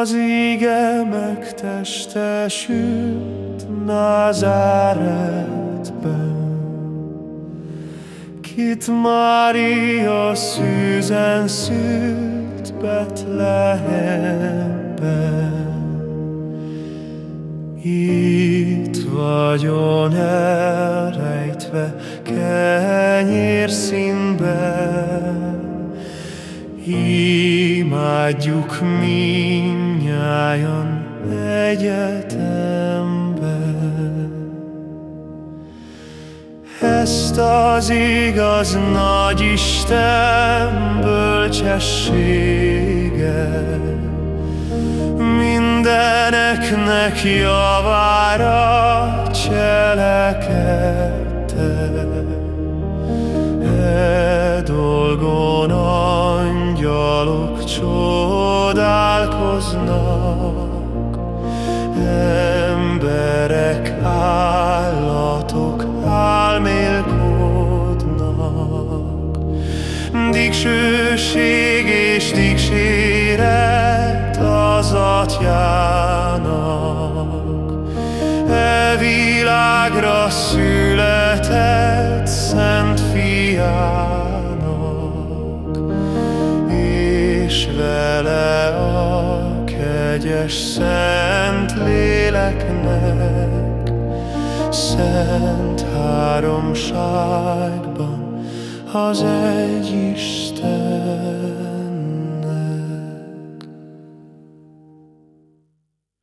az ige megtestesült Názáretben. Kit Mária szűzen szült Betlehemben. Itt vagyon elrejtve kenyér színben, Imádjuk minnyájan egyetemben. Ezt az igaz nagy Isten bölcsessége Mindeneknek javára cselekedte csodálkoznak, emberek, állatok álmélkodnak. Dicsőség és dicséret az atyának, e világra született szent fiát. Kegyes szent léleknek, szent háromságban az egy Isten.